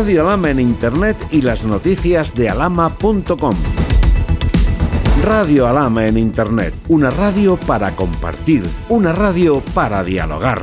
Radio Alama en Internet y las noticias de alama.com. Radio Alama en Internet, una radio para compartir, una radio para dialogar.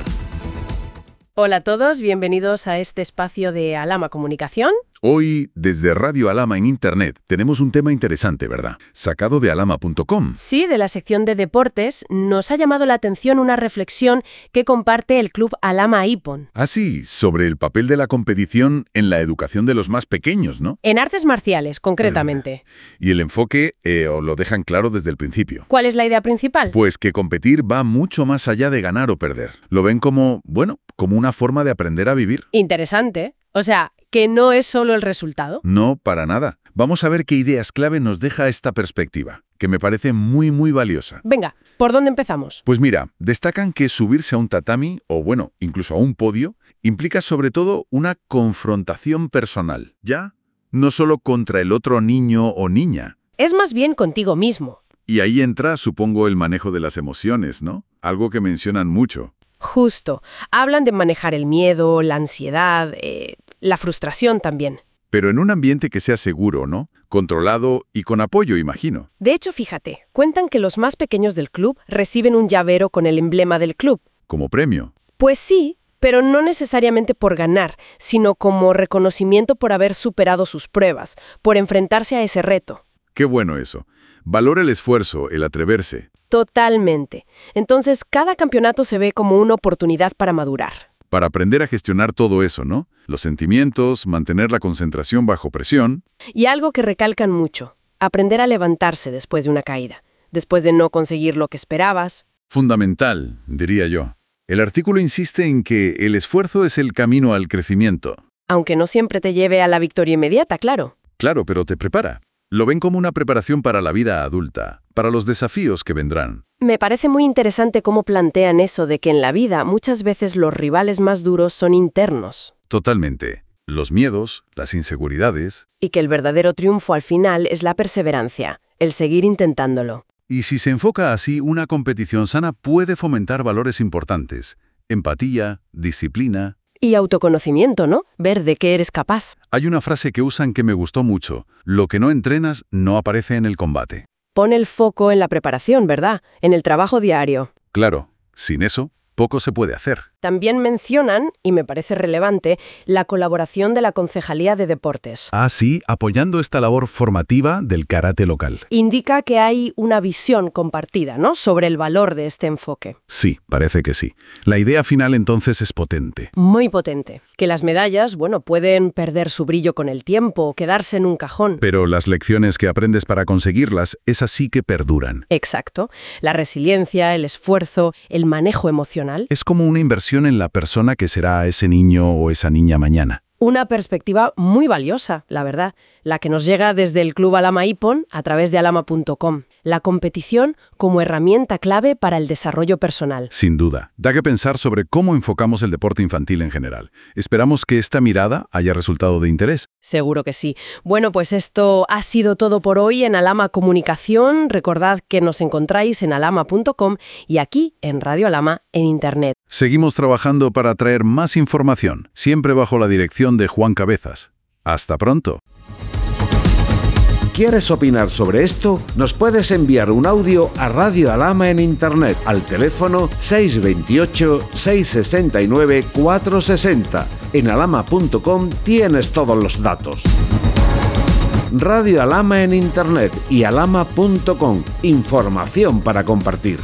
Hola a todos, bienvenidos a este espacio de Alama Comunicación. Hoy, desde Radio Alama en Internet, tenemos un tema interesante, ¿verdad? Sacado de alama.com. Sí, de la sección de deportes, nos ha llamado la atención una reflexión que comparte el club Alama Ipon. Ah, sí, sobre el papel de la competición en la educación de los más pequeños, ¿no? En artes marciales, concretamente. Y el enfoque eh, lo dejan claro desde el principio. ¿Cuál es la idea principal? Pues que competir va mucho más allá de ganar o perder. Lo ven como, bueno, como una forma de aprender a vivir. Interesante. O sea, que no es solo el resultado. No, para nada. Vamos a ver qué ideas clave nos deja esta perspectiva, que me parece muy, muy valiosa. Venga, ¿por dónde empezamos? Pues mira, destacan que subirse a un tatami, o bueno, incluso a un podio, implica sobre todo una confrontación personal, ¿ya? No solo contra el otro niño o niña. Es más bien contigo mismo. Y ahí entra, supongo, el manejo de las emociones, ¿no? Algo que mencionan mucho. Justo. Hablan de manejar el miedo, la ansiedad, eh, la frustración también. Pero en un ambiente que sea seguro, ¿no? Controlado y con apoyo, imagino. De hecho, fíjate, cuentan que los más pequeños del club reciben un llavero con el emblema del club. Como premio. Pues sí, pero no necesariamente por ganar, sino como reconocimiento por haber superado sus pruebas, por enfrentarse a ese reto. Qué bueno eso. Valora el esfuerzo, el atreverse. Totalmente. Entonces, cada campeonato se ve como una oportunidad para madurar. Para aprender a gestionar todo eso, ¿no? Los sentimientos, mantener la concentración bajo presión. Y algo que recalcan mucho, aprender a levantarse después de una caída, después de no conseguir lo que esperabas. Fundamental, diría yo. El artículo insiste en que el esfuerzo es el camino al crecimiento. Aunque no siempre te lleve a la victoria inmediata, claro. Claro, pero te prepara. Lo ven como una preparación para la vida adulta, para los desafíos que vendrán. Me parece muy interesante cómo plantean eso de que en la vida muchas veces los rivales más duros son internos. Totalmente. Los miedos, las inseguridades. Y que el verdadero triunfo al final es la perseverancia, el seguir intentándolo. Y si se enfoca así, una competición sana puede fomentar valores importantes. Empatía, disciplina, y autoconocimiento, ¿no? Ver de qué eres capaz. Hay una frase que usan que me gustó mucho. Lo que no entrenas no aparece en el combate. Pone el foco en la preparación, ¿verdad? En el trabajo diario. Claro, sin eso, poco se puede hacer. También mencionan, y me parece relevante, la colaboración de la Concejalía de Deportes. Ah, sí, apoyando esta labor formativa del karate local. Indica que hay una visión compartida, ¿no?, sobre el valor de este enfoque. Sí, parece que sí. La idea final entonces es potente. Muy potente. Que las medallas, bueno, pueden perder su brillo con el tiempo o quedarse en un cajón. Pero las lecciones que aprendes para conseguirlas, es así que perduran. Exacto. La resiliencia, el esfuerzo, el manejo emocional. Es como una inversión en la persona que será ese niño o esa niña mañana. Una perspectiva muy valiosa, la verdad, la que nos llega desde el Club Alama Ipon a través de alama.com. La competición como herramienta clave para el desarrollo personal. Sin duda. Da que pensar sobre cómo enfocamos el deporte infantil en general. Esperamos que esta mirada haya resultado de interés. Seguro que sí. Bueno, pues esto ha sido todo por hoy en Alama Comunicación. Recordad que nos encontráis en alama.com y aquí en Radio Alama en Internet. Seguimos trabajando para traer más información, siempre bajo la dirección de Juan Cabezas. Hasta pronto. ¿Quieres opinar sobre esto? Nos puedes enviar un audio a Radio Alama en Internet al teléfono 628-669-460. En alama.com tienes todos los datos. Radio Alama en Internet y alama.com. Información para compartir.